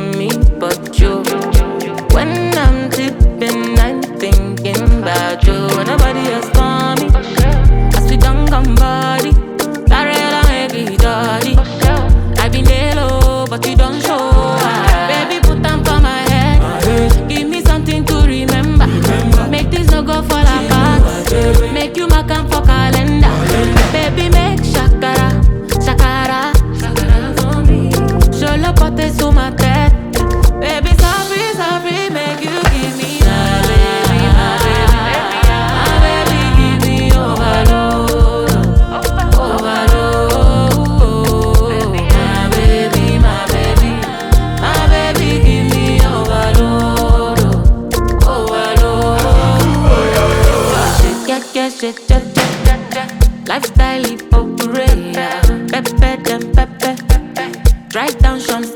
me. Shit, jet, jet, jet, jet. Lifestyle hypocrite, yeah. Pepe, dem pepe. Drive down Champs